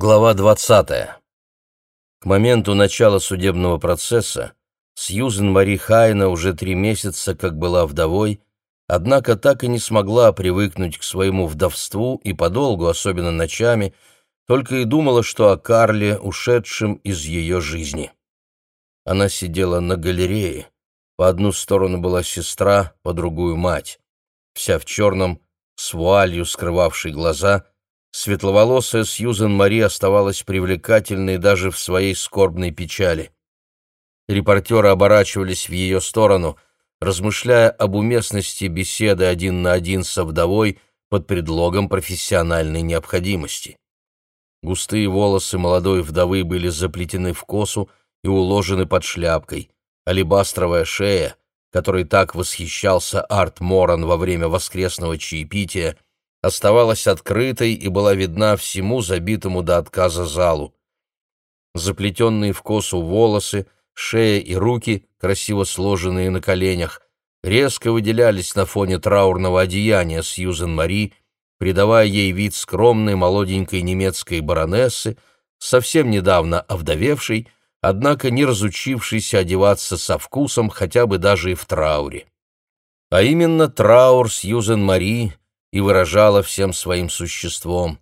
Глава 20. К моменту начала судебного процесса Сьюзен Мари Хайна уже три месяца как была вдовой, однако так и не смогла привыкнуть к своему вдовству и подолгу, особенно ночами, только и думала, что о Карле, ушедшем из ее жизни. Она сидела на галерее, по одну сторону была сестра, по другую — мать, вся в черном, с вуалью, скрывавшей глаза — Светловолосая Сьюзен Мари оставалась привлекательной даже в своей скорбной печали. Репортеры оборачивались в ее сторону, размышляя об уместности беседы один на один со вдовой под предлогом профессиональной необходимости. Густые волосы молодой вдовы были заплетены в косу и уложены под шляпкой. Алебастровая шея, которой так восхищался Арт Моран во время воскресного чаепития, оставалась открытой и была видна всему забитому до отказа залу. Заплетенные в косу волосы, шея и руки, красиво сложенные на коленях, резко выделялись на фоне траурного одеяния Сьюзен Мари, придавая ей вид скромной молоденькой немецкой баронессы, совсем недавно овдовевшей, однако не разучившейся одеваться со вкусом хотя бы даже и в трауре. А именно траур Сьюзен Мари и выражала всем своим существом.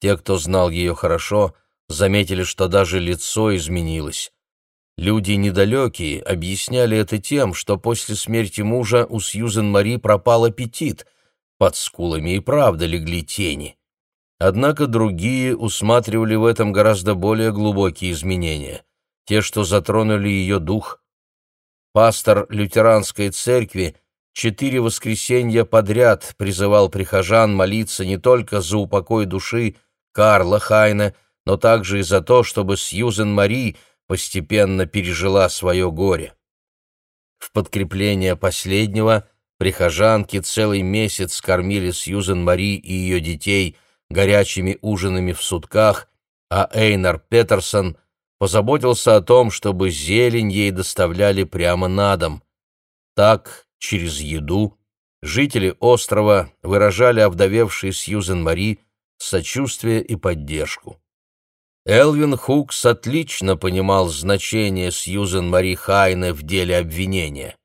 Те, кто знал ее хорошо, заметили, что даже лицо изменилось. Люди недалекие объясняли это тем, что после смерти мужа у Сьюзен Мари пропал аппетит, под скулами и правда легли тени. Однако другие усматривали в этом гораздо более глубокие изменения, те, что затронули ее дух. Пастор лютеранской церкви – четыре воскресенья подряд призывал прихожан молиться не только за упокой души Карла Хайна, но также и за то, чтобы Сьюзен Мари постепенно пережила свое горе. В подкрепление последнего прихожанки целый месяц кормили Сьюзен Мари и ее детей горячими ужинами в сутках, а Эйнар Петерсон позаботился о том, чтобы зелень ей доставляли прямо на дом. Так через еду жители острова выражали овдовевшей Сьюзен Мари сочувствие и поддержку. Элвин Хукс отлично понимал значение Сьюзен Мари Хайне в деле обвинения.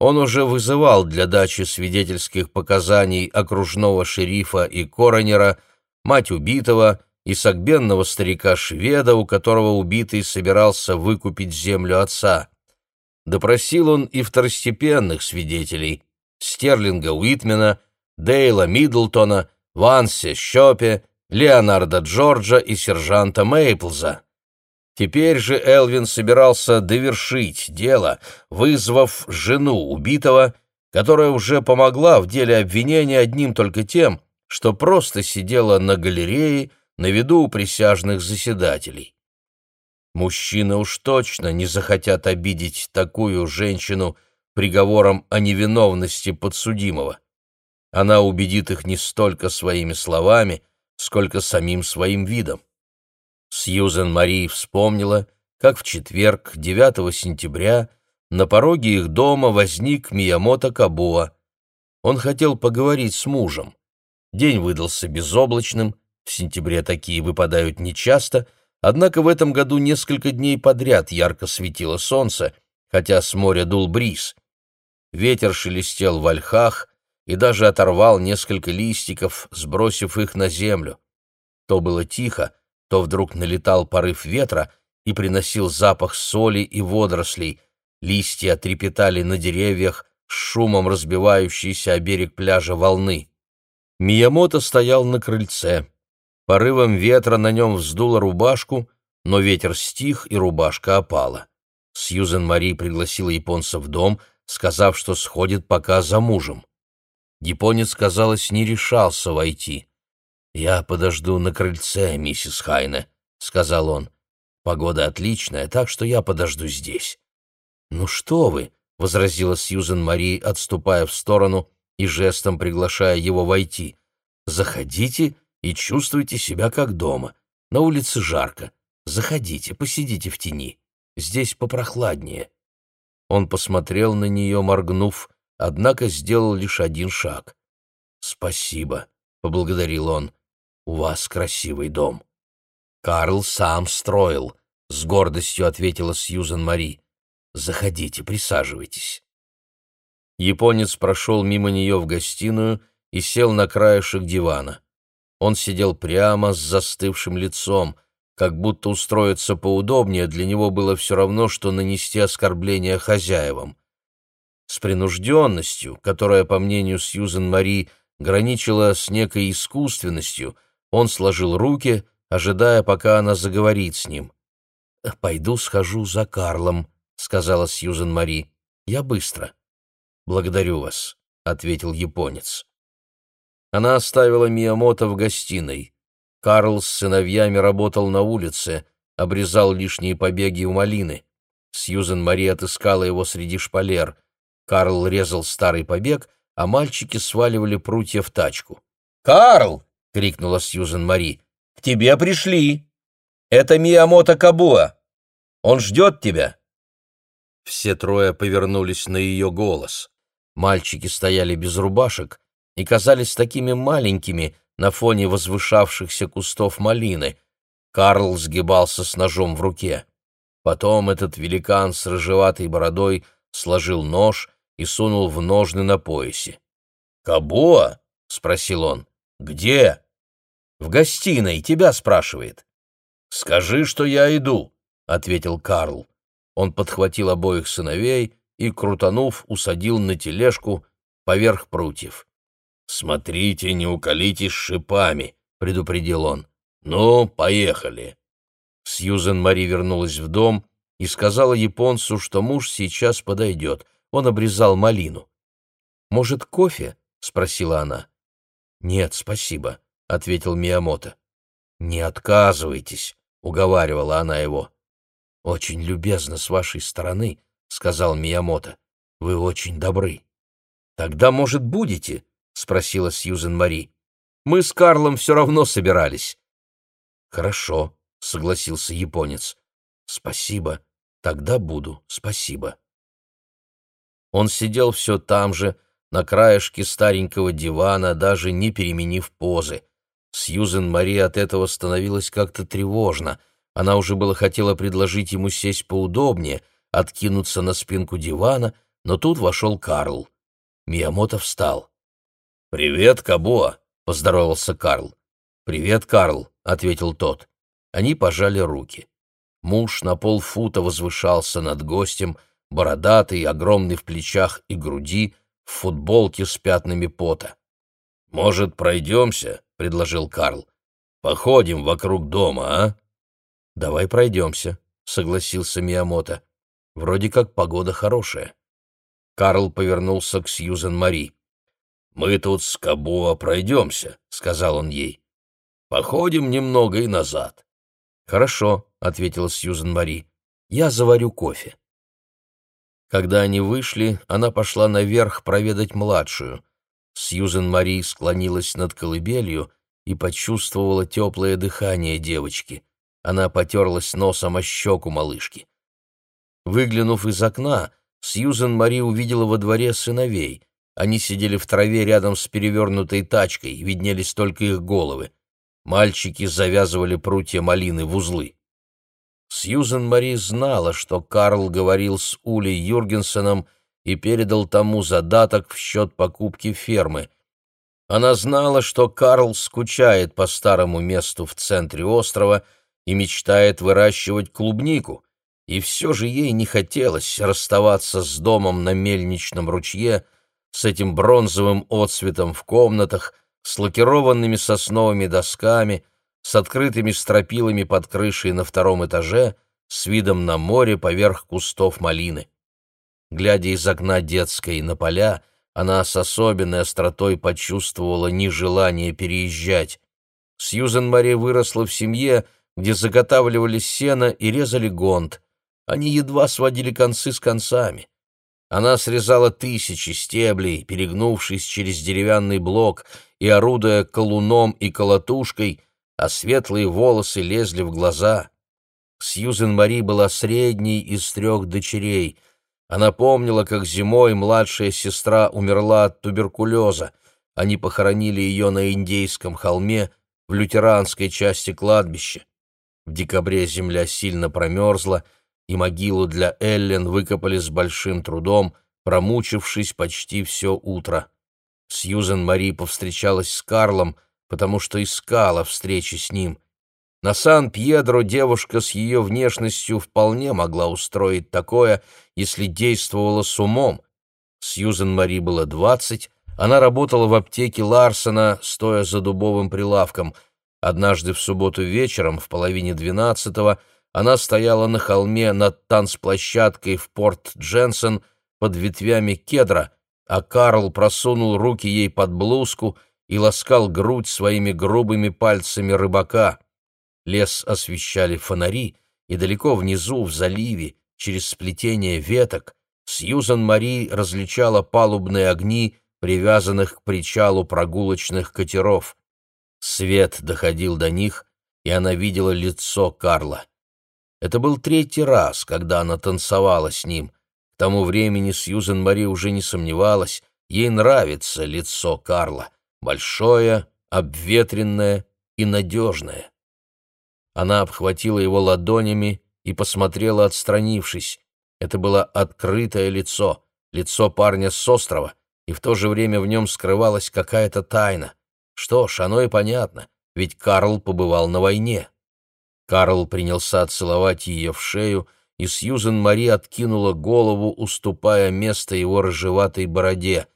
Он уже вызывал для дачи свидетельских показаний окружного шерифа и коронера, мать убитого и согбенного старика-шведа, у которого убитый собирался выкупить землю отца. Допросил он и второстепенных свидетелей — Стерлинга Уитмена, Дейла Миддлтона, Вансе Щопе, Леонарда Джорджа и сержанта Мейплза. Теперь же Элвин собирался довершить дело, вызвав жену убитого, которая уже помогла в деле обвинения одним только тем, что просто сидела на галерее на виду у присяжных заседателей. Мужчины уж точно не захотят обидеть такую женщину приговором о невиновности подсудимого. Она убедит их не столько своими словами, сколько самим своим видом. Сьюзен Мари вспомнила, как в четверг, 9 сентября, на пороге их дома возник Миямото Кабуа. Он хотел поговорить с мужем. День выдался безоблачным, в сентябре такие выпадают нечасто — Однако в этом году несколько дней подряд ярко светило солнце, хотя с моря дул бриз. Ветер шелестел в ольхах и даже оторвал несколько листиков, сбросив их на землю. То было тихо, то вдруг налетал порыв ветра и приносил запах соли и водорослей. Листья трепетали на деревьях, шумом разбивающиеся о берег пляжа волны. Миямото стоял на крыльце. Порывом ветра на нем вздуло рубашку, но ветер стих, и рубашка опала. Сьюзен Мари пригласила японца в дом, сказав, что сходит пока за мужем. Японец, казалось, не решался войти. «Я подожду на крыльце, миссис Хайне», — сказал он. «Погода отличная, так что я подожду здесь». «Ну что вы», — возразила Сьюзен Мари, отступая в сторону и жестом приглашая его войти. «Заходите и чувствуйте себя как дома. На улице жарко. Заходите, посидите в тени. Здесь попрохладнее». Он посмотрел на нее, моргнув, однако сделал лишь один шаг. «Спасибо», — поблагодарил он. «У вас красивый дом». Карл сам строил, с гордостью ответила Сьюзен Мари. Заходите, присаживайтесь. Японец прошел мимо нее в гостиную и сел на краешек дивана. Он сидел прямо с застывшим лицом, как будто устроиться поудобнее для него было все равно, что нанести оскорбление хозяевам. С принужденностью, которая, по мнению Сьюзен Мари, граничила с некой искусственностью, он сложил руки, ожидая, пока она заговорит с ним. «Пойду схожу за Карлом», — сказала Сьюзен Мари. «Я быстро». «Благодарю вас», — ответил японец. Она оставила Миямото в гостиной. Карл с сыновьями работал на улице, обрезал лишние побеги у малины. Сьюзен Мари отыскала его среди шпалер. Карл резал старый побег, а мальчики сваливали прутья в тачку. «Карл!» — крикнула Сьюзен Мари. «К тебе пришли! Это Миямото Кабуа! Он ждет тебя!» Все трое повернулись на ее голос. Мальчики стояли без рубашек, и казались такими маленькими на фоне возвышавшихся кустов малины. Карл сгибался с ножом в руке. Потом этот великан с рыжеватой бородой сложил нож и сунул в ножны на поясе. «Кабоа?» — спросил он. «Где?» «В гостиной, тебя спрашивает». «Скажи, что я иду», — ответил Карл. Он подхватил обоих сыновей и, крутанув, усадил на тележку поверх прутьев. «Смотрите, не уколитесь шипами», — предупредил он. «Ну, поехали». Сьюзен Мари вернулась в дом и сказала японцу, что муж сейчас подойдет. Он обрезал малину. «Может, кофе?» — спросила она. «Нет, спасибо», — ответил Миямото. «Не отказывайтесь», — уговаривала она его. «Очень любезно с вашей стороны», — сказал Миямото. «Вы очень добры». «Тогда, может, будете?» — спросила Сьюзен Мари. «Мы с Карлом все равно собирались». «Хорошо», — согласился японец. «Спасибо. Тогда буду. Спасибо». Он сидел все там же, на краешке старенького дивана, даже не переменив позы. Сьюзен Мари от этого становилось как-то тревожно. Она уже было хотела предложить ему сесть поудобнее, откинуться на спинку дивана, но тут вошел Карл. Миямото встал. «Привет, Кабуа!» — поздоровался Карл. «Привет, Карл!» — ответил тот. Они пожали руки. Муж на полфута возвышался над гостем, бородатый, огромный в плечах и груди, в футболке с пятнами пота. «Может, пройдемся?» — предложил Карл. «Походим вокруг дома, а?» «Давай пройдемся», — согласился Миямото. «Вроде как погода хорошая». Карл повернулся к Сьюзен Мари. «Мы тут с Кабуа пройдемся», — сказал он ей. «Походим немного и назад». «Хорошо», — ответила Сьюзен Мари. «Я заварю кофе». Когда они вышли, она пошла наверх проведать младшую. Сьюзен Мари склонилась над колыбелью и почувствовала теплое дыхание девочки. Она потерлась носом о щеку малышки. Выглянув из окна, Сьюзен Мари увидела во дворе сыновей. Они сидели в траве рядом с перевернутой тачкой, виднелись только их головы. Мальчики завязывали прутья малины в узлы. Сьюзен Мари знала, что Карл говорил с Улей Юргенсеном и передал тому задаток в счет покупки фермы. Она знала, что Карл скучает по старому месту в центре острова и мечтает выращивать клубнику, и все же ей не хотелось расставаться с домом на мельничном ручье, с этим бронзовым отсветом в комнатах, с лакированными сосновыми досками, с открытыми стропилами под крышей на втором этаже, с видом на море поверх кустов малины. Глядя из окна детской на поля, она с особенной остротой почувствовала нежелание переезжать. Сьюзен Мари выросла в семье, где заготавливали сено и резали гонт. Они едва сводили концы с концами. Она срезала тысячи стеблей, перегнувшись через деревянный блок и орудуя колуном и колотушкой, а светлые волосы лезли в глаза. Сьюзен Мари была средней из трех дочерей. Она помнила, как зимой младшая сестра умерла от туберкулеза. Они похоронили ее на Индейском холме в лютеранской части кладбища. В декабре земля сильно промерзла, и могилу для Эллен выкопали с большим трудом, промучившись почти все утро. Сьюзен Мари повстречалась с Карлом, потому что искала встречи с ним. На Сан-Пьедро девушка с ее внешностью вполне могла устроить такое, если действовала с умом. Сьюзен Мари было двадцать, она работала в аптеке Ларсона, стоя за дубовым прилавком. Однажды в субботу вечером, в половине двенадцатого, она стояла на холме над танцплощадкой в порт Дженсен под ветвями кедра, а Карл просунул руки ей под блузку и ласкал грудь своими грубыми пальцами рыбака. Лес освещали фонари, и далеко внизу, в заливе, через сплетение веток, Сьюзан Мари различала палубные огни, привязанных к причалу прогулочных катеров. Свет доходил до них, и она видела лицо Карла. Это был третий раз, когда она танцевала с ним. К тому времени Сьюзен Мари уже не сомневалась, ей нравится лицо Карла, большое, обветренное и надежное. Она обхватила его ладонями и посмотрела, отстранившись. Это было открытое лицо, лицо парня с острова, и в то же время в нем скрывалась какая-то тайна. Что ж, оно и понятно, ведь Карл побывал на войне. Карл принялся целовать ее в шею, и Сьюзен Мари откинула голову, уступая место его рыжеватой бороде.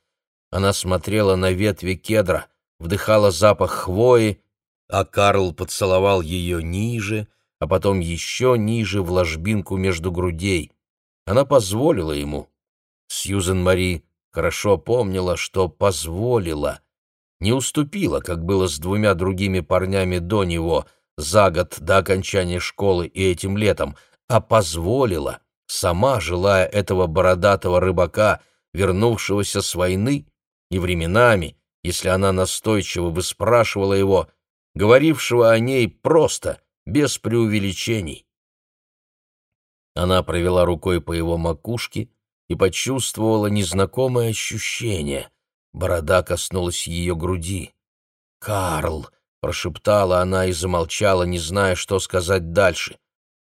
Она смотрела на ветви кедра, вдыхала запах хвои, а Карл поцеловал ее ниже, а потом еще ниже в ложбинку между грудей. Она позволила ему. Сьюзен Мари хорошо помнила, что позволила. Не уступила, как было с двумя другими парнями до него — за год до окончания школы и этим летом, а позволила, сама желая этого бородатого рыбака, вернувшегося с войны, и временами, если она настойчиво выспрашивала его, говорившего о ней просто, без преувеличений. Она провела рукой по его макушке и почувствовала незнакомое ощущение. Борода коснулась ее груди. «Карл!» Прошептала она и замолчала, не зная, что сказать дальше.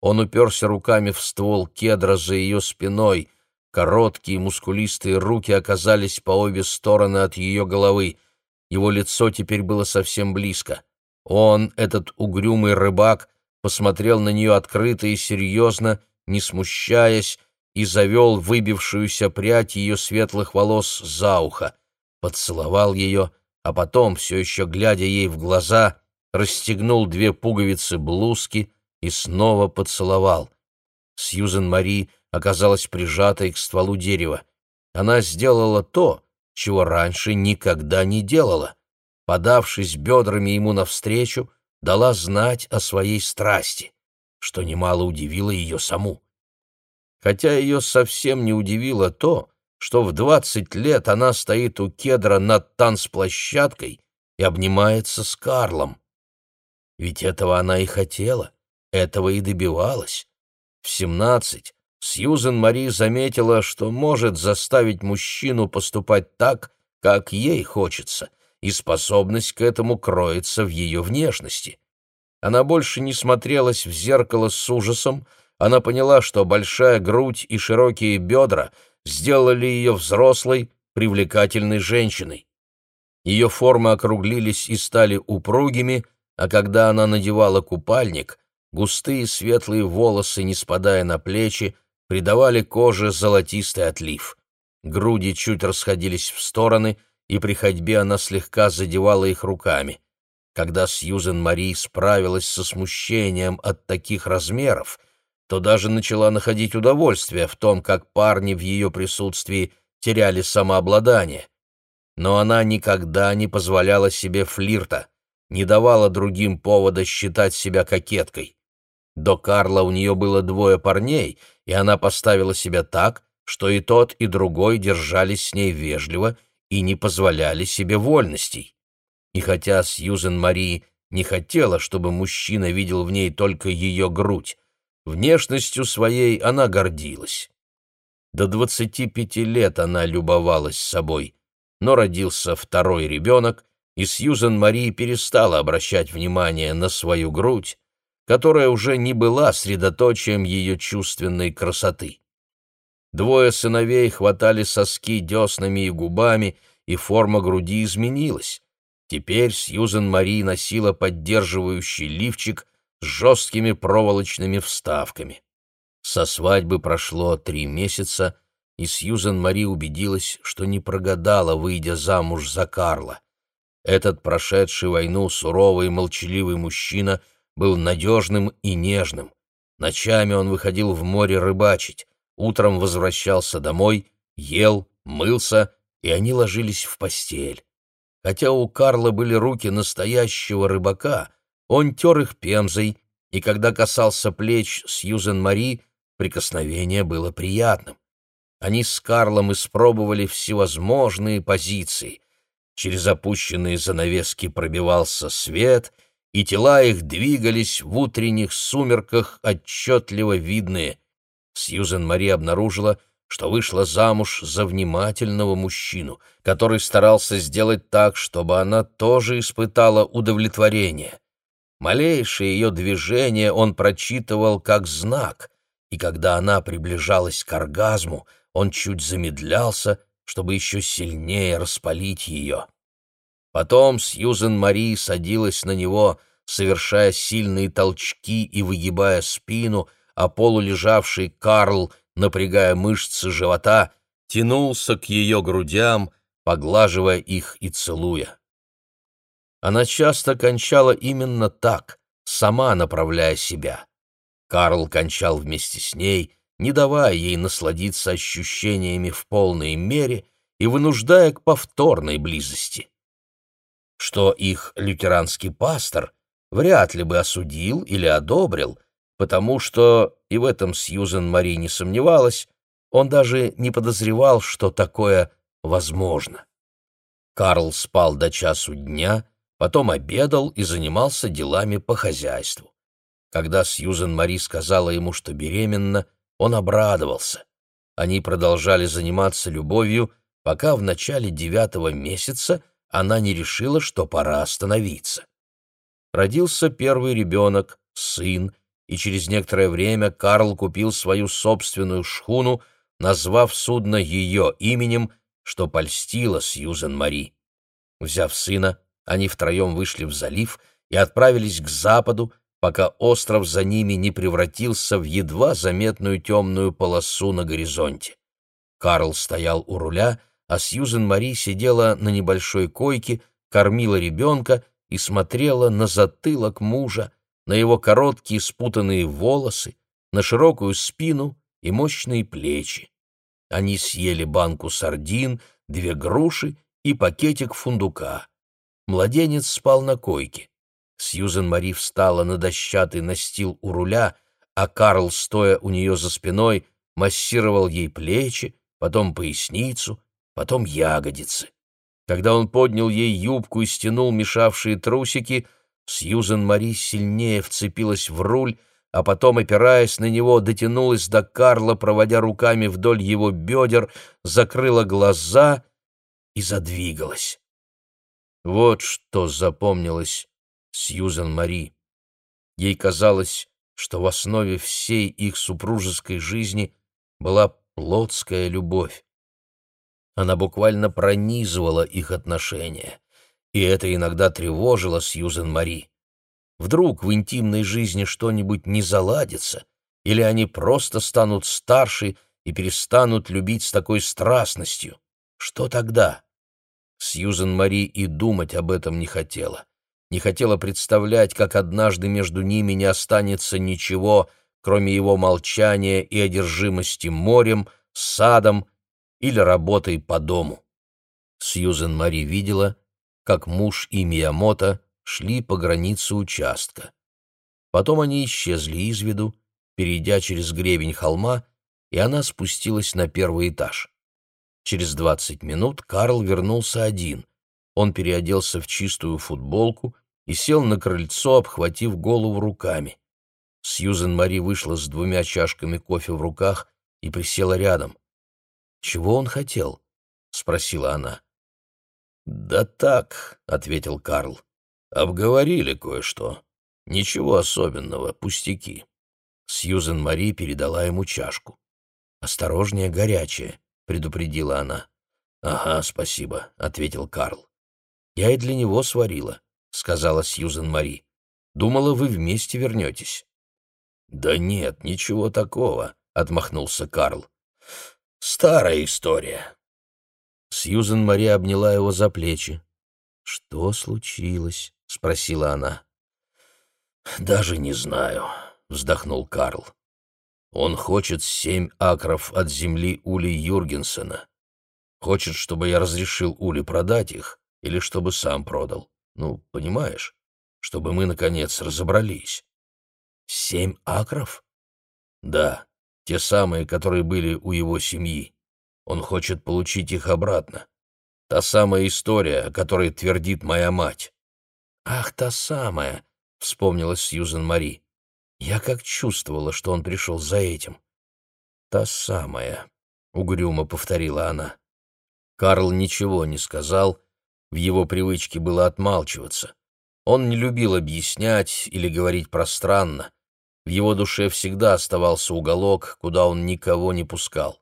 Он уперся руками в ствол кедра за ее спиной. Короткие мускулистые руки оказались по обе стороны от ее головы. Его лицо теперь было совсем близко. Он, этот угрюмый рыбак, посмотрел на нее открыто и серьезно, не смущаясь, и завел выбившуюся прядь ее светлых волос за ухо. Поцеловал ее, а потом, все еще глядя ей в глаза, расстегнул две пуговицы блузки и снова поцеловал. Сьюзен Мари оказалась прижатой к стволу дерева. Она сделала то, чего раньше никогда не делала. Подавшись бедрами ему навстречу, дала знать о своей страсти, что немало удивило ее саму. Хотя ее совсем не удивило то, что в двадцать лет она стоит у кедра над танцплощадкой и обнимается с Карлом. Ведь этого она и хотела, этого и добивалась. В семнадцать Сьюзен Мари заметила, что может заставить мужчину поступать так, как ей хочется, и способность к этому кроется в ее внешности. Она больше не смотрелась в зеркало с ужасом, она поняла, что большая грудь и широкие бедра — сделали ее взрослой, привлекательной женщиной. Ее формы округлились и стали упругими, а когда она надевала купальник, густые светлые волосы, не спадая на плечи, придавали коже золотистый отлив. Груди чуть расходились в стороны, и при ходьбе она слегка задевала их руками. Когда Сьюзен Мари справилась со смущением от таких размеров, то даже начала находить удовольствие в том, как парни в ее присутствии теряли самообладание. Но она никогда не позволяла себе флирта, не давала другим повода считать себя кокеткой. До Карла у нее было двое парней, и она поставила себя так, что и тот, и другой держались с ней вежливо и не позволяли себе вольностей. И хотя Сьюзен Мари не хотела, чтобы мужчина видел в ней только ее грудь, Внешностью своей она гордилась. До двадцати пяти лет она любовалась собой, но родился второй ребенок, и Сьюзен Мари перестала обращать внимание на свою грудь. которая уже не была средоточием ее чувственной красоты. Двое сыновей хватали соски деснами и губами, и форма груди изменилась. Теперь Сьюзен Мари носила поддерживающий лифчик с жесткими проволочными вставками. Со свадьбы прошло три месяца, и Сьюзен Мари убедилась, что не прогадала, выйдя замуж за Карла. Этот прошедший войну суровый и молчаливый мужчина был надежным и нежным. Ночами он выходил в море рыбачить, утром возвращался домой, ел, мылся, и они ложились в постель. Хотя у Карла были руки настоящего рыбака, он тер их пемзой, и когда касался плеч Сьюзен Мари, прикосновение было приятным. Они с Карлом испробовали всевозможные позиции. Через опущенные занавески пробивался свет, и тела их двигались в утренних сумерках отчетливо видные. Сьюзен Мари обнаружила, что вышла замуж за внимательного мужчину, который старался сделать так, чтобы она тоже испытала удовлетворение. Малейшее ее движение он прочитывал как знак, и когда она приближалась к оргазму, он чуть замедлялся, чтобы еще сильнее распалить ее. Потом Сьюзен Мари садилась на него, совершая сильные толчки и выгибая спину, а полулежавший Карл, напрягая мышцы живота, тянулся к ее грудям, поглаживая их и целуя. Она часто кончала именно так, сама направляя себя. Карл кончал вместе с ней, не давая ей насладиться ощущениями в полной мере и вынуждая к повторной близости. Что их лютеранский пастор вряд ли бы осудил или одобрил, потому что, и в этом Сьюзен Мари не сомневалась, он даже не подозревал, что такое возможно. Карл спал до часу дня, потом обедал и занимался делами по хозяйству. Когда Сьюзен Мари сказала ему, что беременна, он обрадовался. Они продолжали заниматься любовью, пока в начале девятого месяца она не решила, что пора остановиться. Родился первый ребенок, сын, и через некоторое время Карл купил свою собственную шхуну, назвав судно ее именем, что польстило Сьюзен Мари. Взяв сына, они втроем вышли в залив и отправились к западу, пока остров за ними не превратился в едва заметную темную полосу на горизонте. Карл стоял у руля, а Сьюзен Мари сидела на небольшой койке, кормила ребенка и смотрела на затылок мужа, на его короткие спутанные волосы, на широкую спину и мощные плечи. Они съели банку сардин, две груши и пакетик фундука. Младенец спал на койке. Сьюзен Мари встала на дощатый настил у руля, а Карл, стоя у нее за спиной, массировал ей плечи, потом поясницу, потом ягодицы. Когда он поднял ей юбку и стянул мешавшие трусики, Сьюзен Мари сильнее вцепилась в руль, а потом, опираясь на него, дотянулась до Карла, проводя руками вдоль его бедер, закрыла глаза и задвигалась. Вот что запомнилось Сьюзен Мари. Ей казалось, что в основе всей их супружеской жизни была плотская любовь. Она буквально пронизывала их отношения, и это иногда тревожило Сьюзен Мари. Вдруг в интимной жизни что-нибудь не заладится, или они просто станут старше и перестанут любить с такой страстностью. Что тогда? Сьюзен Мари и думать об этом не хотела. Не хотела представлять, как однажды между ними не останется ничего, кроме его молчания и одержимости морем, садом или работой по дому. Сьюзен Мари видела, как муж и Миямото шли по границе участка. Потом они исчезли из виду, перейдя через гребень холма, и она спустилась на первый этаж. Через двадцать минут Карл вернулся один. Он переоделся в чистую футболку и сел на крыльцо, обхватив голову руками. Сьюзен Мари вышла с двумя чашками кофе в руках и присела рядом. «Чего он хотел?» — спросила она. «Да так», — ответил Карл. «Обговорили кое-что. Ничего особенного, пустяки. Сьюзен Мари передала ему чашку. «Осторожнее, горячее», — предупредила она. «Ага, спасибо», — ответил Карл. «Я и для него сварила», — сказала Сьюзен Мари. «Думала, вы вместе вернетесь». «Да нет, ничего такого», — отмахнулся Карл. «Старая история». Сьюзен Мари обняла его за плечи. «Что случилось?» — спросила она. «Даже не знаю», — вздохнул Карл. «Он хочет семь акров от земли Ули Юргенсена. Хочет, чтобы я разрешил Ули продать их или чтобы сам продал. Ну, понимаешь, чтобы мы, наконец, разобрались». «Семь акров?» «Да, те самые, которые были у его семьи. Он хочет получить их обратно. Та самая история, о которой твердит моя мать». «Ах, та самая!» — вспомнилась Сьюзен Мари. «Я как чувствовала, что он пришел за этим». «Та самая», — угрюмо повторила она. Карл ничего не сказал, в его привычке было отмалчиваться. Он не любил объяснять или говорить пространно. В его душе всегда оставался уголок, куда он никого не пускал.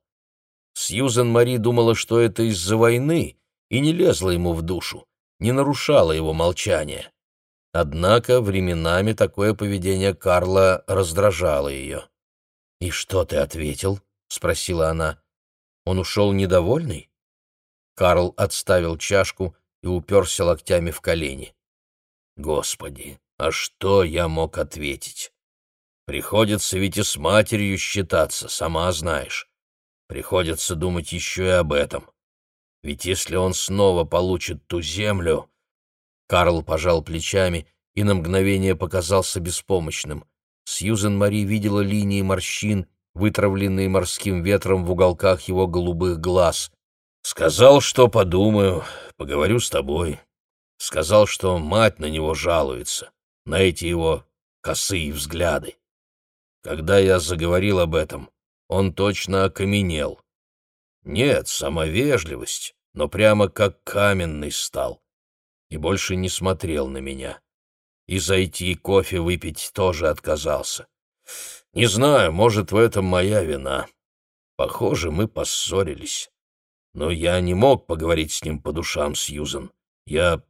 Сьюзен Мари думала, что это из-за войны, и не лезла ему в душу, не нарушала его молчание. Однако временами такое поведение Карла раздражало ее. «И что ты ответил?» — спросила она. «Он ушел недовольный?» Карл отставил чашку и уперся локтями в колени. «Господи, а что я мог ответить? Приходится ведь и с матерью считаться, сама знаешь. Приходится думать еще и об этом. Ведь если он снова получит ту землю, Карл пожал плечами и на мгновение показался беспомощным. Сьюзен Мари видела линии морщин, вытравленные морским ветром в уголках его голубых глаз. «Сказал, что подумаю, поговорю с тобой. Сказал, что мать на него жалуется, на эти его косые взгляды. Когда я заговорил об этом, он точно окаменел. Нет, сама вежливость, но прямо как каменный стал и больше не смотрел на меня. И зайти кофе выпить тоже отказался. Не знаю, может, в этом моя вина. Похоже, мы поссорились. Но я не мог поговорить с ним по душам, Сьюзен. Я...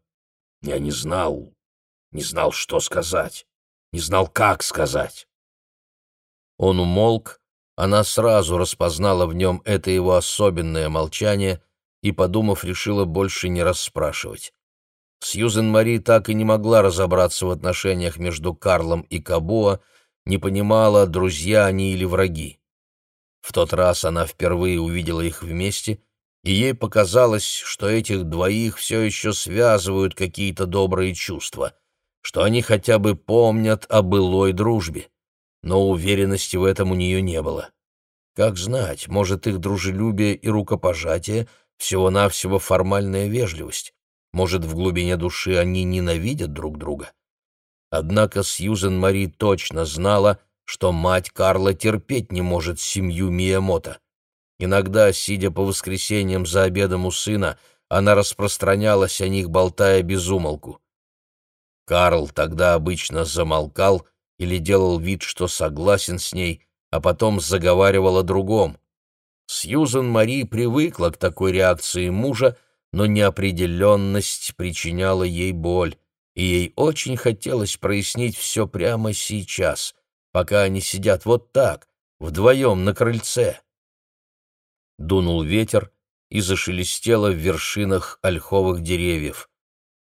я не знал... не знал, что сказать. Не знал, как сказать. Он умолк, она сразу распознала в нем это его особенное молчание и, подумав, решила больше не расспрашивать. Сьюзен Мари так и не могла разобраться в отношениях между Карлом и Кабоа, не понимала, друзья они или враги. В тот раз она впервые увидела их вместе, и ей показалось, что этих двоих все еще связывают какие-то добрые чувства, что они хотя бы помнят о былой дружбе. Но уверенности в этом у нее не было. Как знать, может, их дружелюбие и рукопожатие — всего-навсего формальная вежливость. Может, в глубине души они ненавидят друг друга? Однако Сьюзен Мари точно знала, что мать Карла терпеть не может семью Миямото. Иногда, сидя по воскресеньям за обедом у сына, она распространялась о них, болтая без умолку. Карл тогда обычно замолкал или делал вид, что согласен с ней, а потом заговаривал о другом. Сьюзен Мари привыкла к такой реакции мужа, но неопределенность причиняла ей боль, и ей очень хотелось прояснить все прямо сейчас, пока они сидят вот так, вдвоем на крыльце. Дунул ветер и зашелестело в вершинах ольховых деревьев.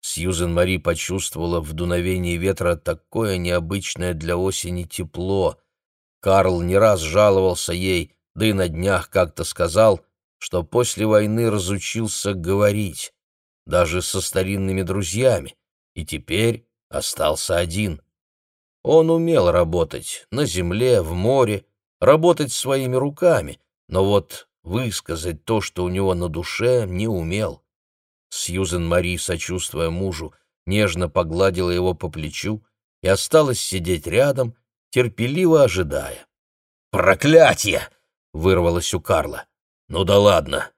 Сьюзен Мари почувствовала в дуновении ветра такое необычное для осени тепло. Карл не раз жаловался ей, да и на днях как-то сказал, что после войны разучился говорить, даже со старинными друзьями, и теперь остался один. Он умел работать на земле, в море, работать своими руками, но вот высказать то, что у него на душе, не умел. Сьюзен Мари, сочувствуя мужу, нежно погладила его по плечу и осталась сидеть рядом, терпеливо ожидая. «Проклятие!» — вырвалось у Карла. «Ну да ладно.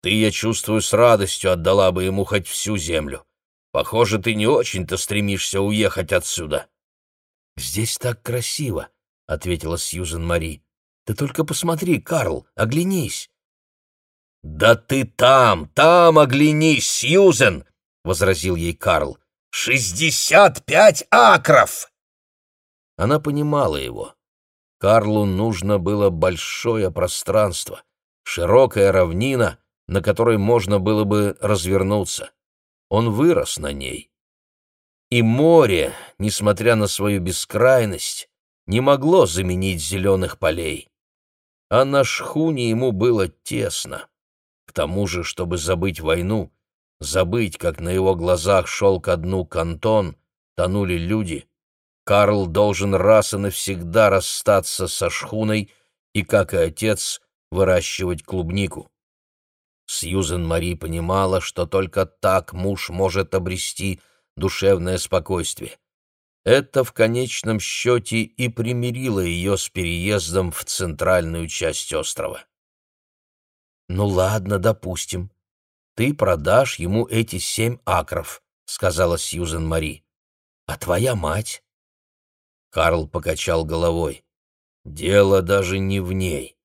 Ты, я чувствую, с радостью отдала бы ему хоть всю землю. Похоже, ты не очень-то стремишься уехать отсюда». «Здесь так красиво», — ответила Сьюзен Мари. «Ты только посмотри, Карл, оглянись». «Да ты там, там оглянись, Сьюзен!» — возразил ей Карл. «Шестьдесят пять акров!» Она понимала его. Карлу нужно было большое пространство, широкая равнина, на которой можно было бы развернуться. Он вырос на ней. И море, несмотря на свою бескрайность, не могло заменить зеленых полей. А на шхуне ему было тесно. К тому же, чтобы забыть войну, забыть, как на его глазах шел ко дну кантон, тонули люди, Карл должен раз и навсегда расстаться со шхуной и, как и отец, выращивать клубнику. Сьюзен Мари понимала, что только так муж может обрести душевное спокойствие. Это в конечном счете и примирило ее с переездом в центральную часть острова. «Ну ладно, допустим. Ты продашь ему эти семь акров», — сказала Сьюзен Мари. «А твоя мать?» Карл покачал головой. «Дело даже не в ней,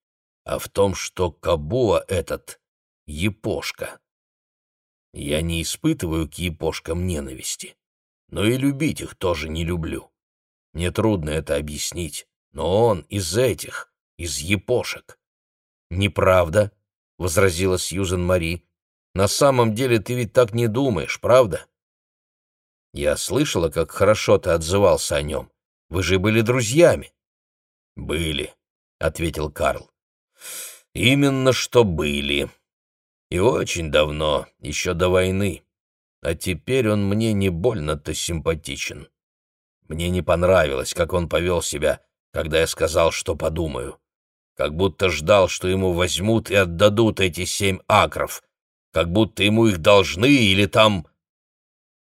а в том, что Кабуа этот — епошка. Я не испытываю к епошкам ненависти, но и любить их тоже не люблю. Мне трудно это объяснить, но он из этих, из епошек. «Неправда», — возразила Сьюзен Мари. «На самом деле ты ведь так не думаешь, правда?» «Я слышала, как хорошо ты отзывался о нем. Вы же были друзьями». «Были», — ответил Карл. «Именно что были. И очень давно, еще до войны. А теперь он мне не больно-то симпатичен. Мне не понравилось, как он повел себя, когда я сказал, что подумаю. Как будто ждал, что ему возьмут и отдадут эти семь акров. Как будто ему их должны или там...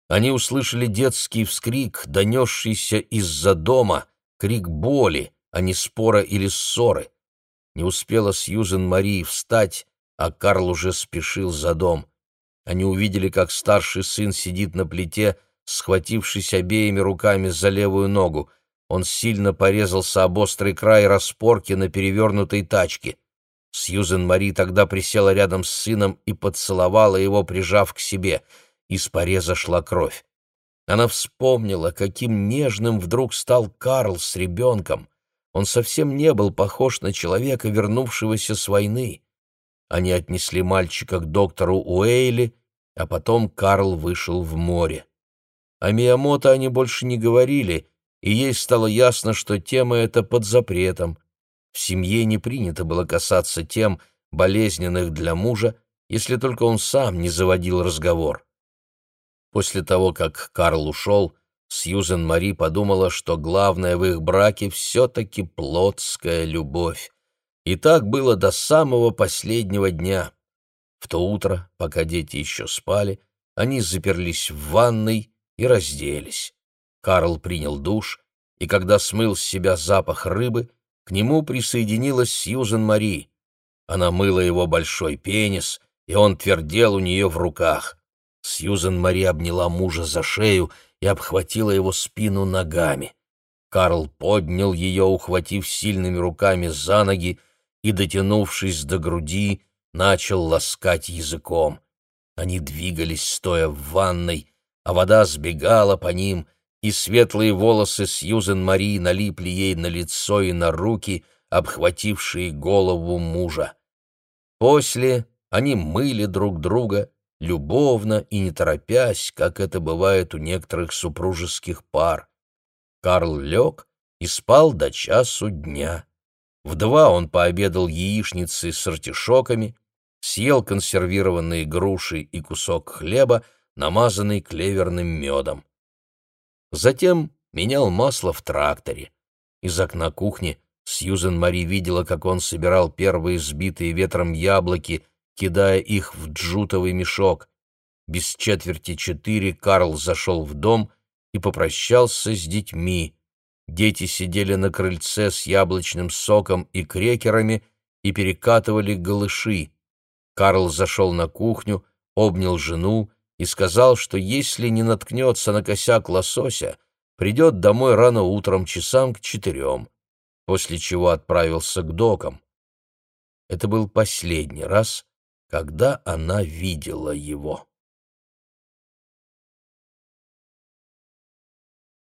Они услышали детский вскрик, донесшийся из-за дома, крик боли, а не спора или ссоры. Не успела Сьюзен Марии встать, а Карл уже спешил за дом. Они увидели, как старший сын сидит на плите, схватившись обеими руками за левую ногу. Он сильно порезался об острый край распорки на перевернутой тачке. Сьюзен Мари тогда присела рядом с сыном и поцеловала его, прижав к себе. Из пореза шла кровь. Она вспомнила, каким нежным вдруг стал Карл с ребенком. Он совсем не был похож на человека, вернувшегося с войны. Они отнесли мальчика к доктору Уэйли, а потом Карл вышел в море. О Миямото они больше не говорили, и ей стало ясно, что тема эта под запретом. В семье не принято было касаться тем, болезненных для мужа, если только он сам не заводил разговор. После того, как Карл ушел, Сьюзен Мари подумала, что главное в их браке все-таки плотская любовь. И так было до самого последнего дня. В то утро, пока дети еще спали, они заперлись в ванной и разделись. Карл принял душ, и когда смыл с себя запах рыбы, к нему присоединилась Сьюзен Мари. Она мыла его большой пенис, и он твердел у нее в руках. Сьюзен Мари обняла мужа за шею и обхватила его спину ногами. Карл поднял ее, ухватив сильными руками за ноги, и, дотянувшись до груди, начал ласкать языком. Они двигались, стоя в ванной, а вода сбегала по ним, и светлые волосы Сьюзен Мари налипли ей на лицо и на руки, обхватившие голову мужа. После они мыли друг друга, любовно и не торопясь, как это бывает у некоторых супружеских пар. Карл лег и спал до часу дня. В два он пообедал яичницей с артишоками, съел консервированные груши и кусок хлеба, намазанный клеверным медом. Затем менял масло в тракторе. Из окна кухни Сьюзен Мари видела, как он собирал первые сбитые ветром яблоки, кидая их в джутовый мешок. Без четверти четыре Карл зашел в дом и попрощался с детьми. Дети сидели на крыльце с яблочным соком и крекерами и перекатывали голыши. Карл зашел на кухню, обнял жену и сказал, что если не наткнется на косяк лосося, придет домой рано утром, часам к четырем, после чего отправился к докам. Это был последний раз, когда она видела его.